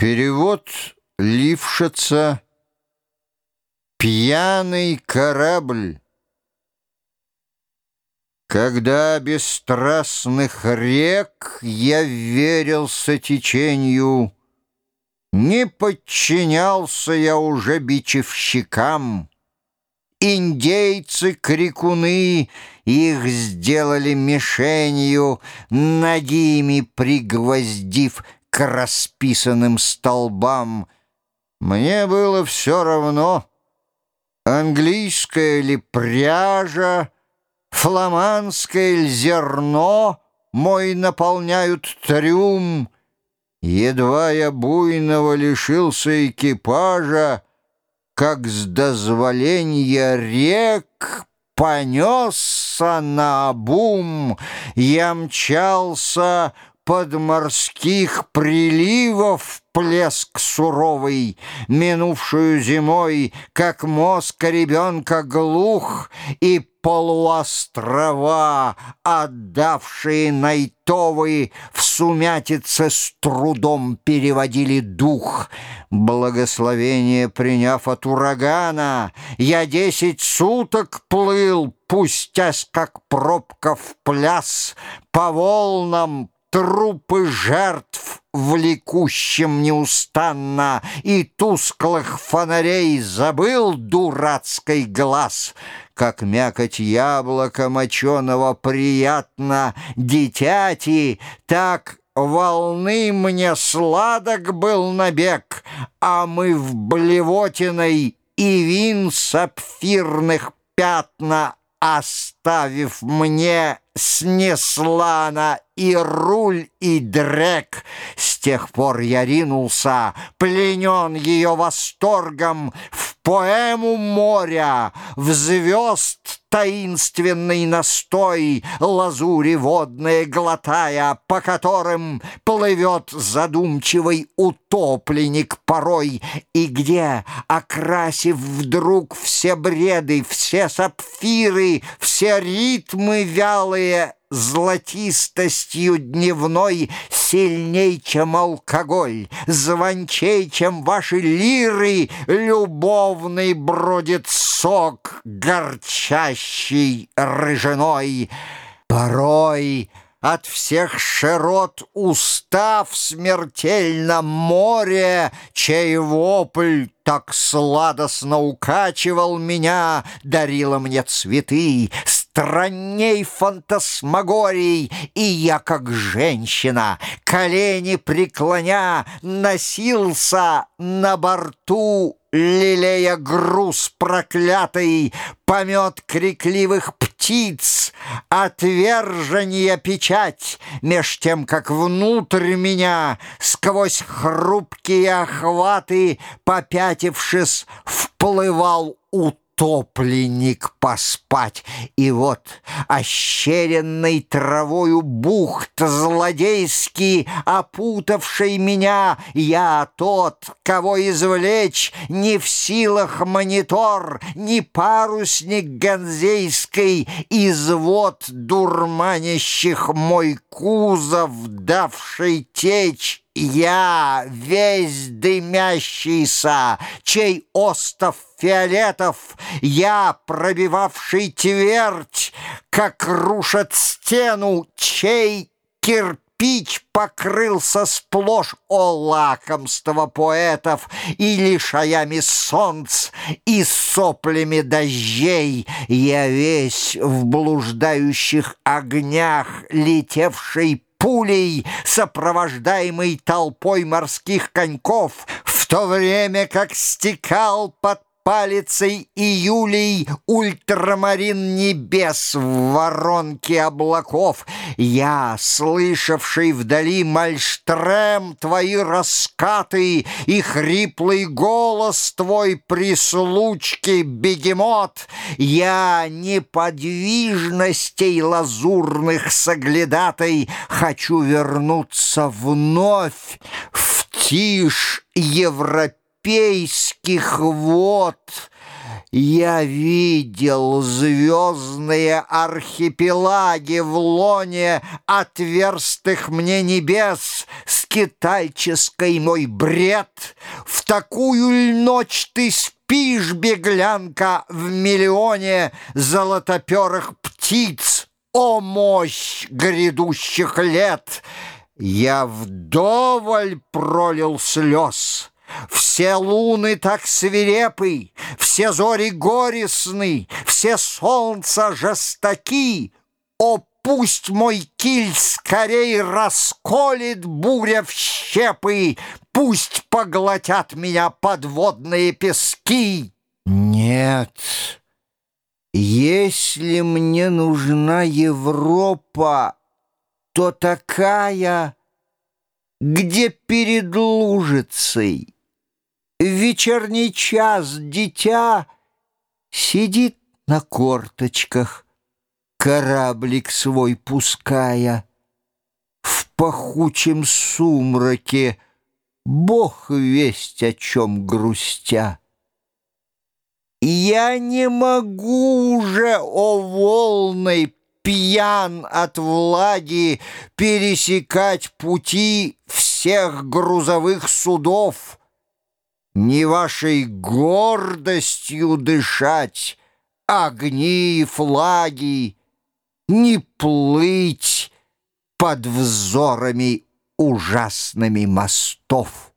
Перевод Лившица «Пьяный корабль». Когда бесстрастных рек я верился течению, Не подчинялся я уже бичевщикам. Индейцы-крикуны их сделали мишенью, Ногими пригвоздив к расписанным столбам. Мне было все равно, английская ли пряжа, фламандское ли зерно мой наполняют трюм. Едва я буйного лишился экипажа, как с дозволения рек понесся на обум, я мчался под морских приливов плеск суровый, Минувшую зимой, как мозг ребенка глух, И полуострова, отдавшие Найтовы, В сумятице с трудом переводили дух. Благословение приняв от урагана, Я десять суток плыл, Пустясь, как пробка в пляс, По волнам трупы жертв влекущим неустанно, И тусклых фонарей забыл дурацкий глаз. Как мякоть яблока моченого приятно дитяти, Так волны мне сладок был набег, А мы в блевотиной и вин сапфирных пятна Оставив мне снесла она и руль, и дрек. С тех пор я ринулся, пленен ее восторгом, в поэму моря, в звезд таинственный настой, лазури водные глотая, по которым плывет задумчивый утопленник порой, и где, окрасив вдруг все бреды, все сапфиры, все ритмы вялые, золотистостью дневной Сильней, чем алкоголь, звончей, чем ваши лиры, Любовный бродит сок, горчащий рыжиной. Порой от всех широт устав смертельно море, Чей вопль так сладостно укачивал меня, Дарила мне цветы, странней фантасмагорий, И я, как женщина, колени преклоня, Носился на борту лелея груз проклятый, Помет крикливых птиц, отвержение печать, Меж тем, как внутрь меня, сквозь хрупкие охваты, Попятившись, вплывал утро утопленник поспать. И вот ощеренный травою бухт злодейский, опутавший меня, я тот, кого извлечь не в силах монитор, ни парусник ганзейской, извод дурманящих мой кузов, давший течь я, весь дымящийся, чей остов фиолетов, Я, пробивавший твердь, как рушат стену, чей кирпич покрылся сплошь о лакомство поэтов и лишаями солнц, и соплями дождей. Я весь в блуждающих огнях, летевший пулей, сопровождаемый толпой морских коньков, в то время как стекал под палицей июлей ультрамарин небес в воронке облаков. Я, слышавший вдали мальштрем твои раскаты и хриплый голос твой при случке бегемот, я неподвижностей лазурных соглядатой хочу вернуться вновь в тишь европейскую европейских вод я видел звездные архипелаги в лоне отверстых мне небес скитальческой мой бред? В такую ль ночь ты спишь, беглянка, в миллионе золотоперых птиц? О, мощь грядущих лет! Я вдоволь пролил слез, все луны так свирепы, все зори горестны, все солнца жестоки. О, пусть мой киль скорей расколет буря в щепы, Пусть поглотят меня подводные пески. Нет, если мне нужна Европа, то такая, где перед лужицей в вечерний час дитя Сидит на корточках, кораблик свой пуская. В пахучем сумраке Бог весть о чем грустя. Я не могу уже, о волной, пьян от влаги, Пересекать пути всех грузовых судов, не вашей гордостью дышать, огни и флаги, не плыть под взорами ужасными мостов.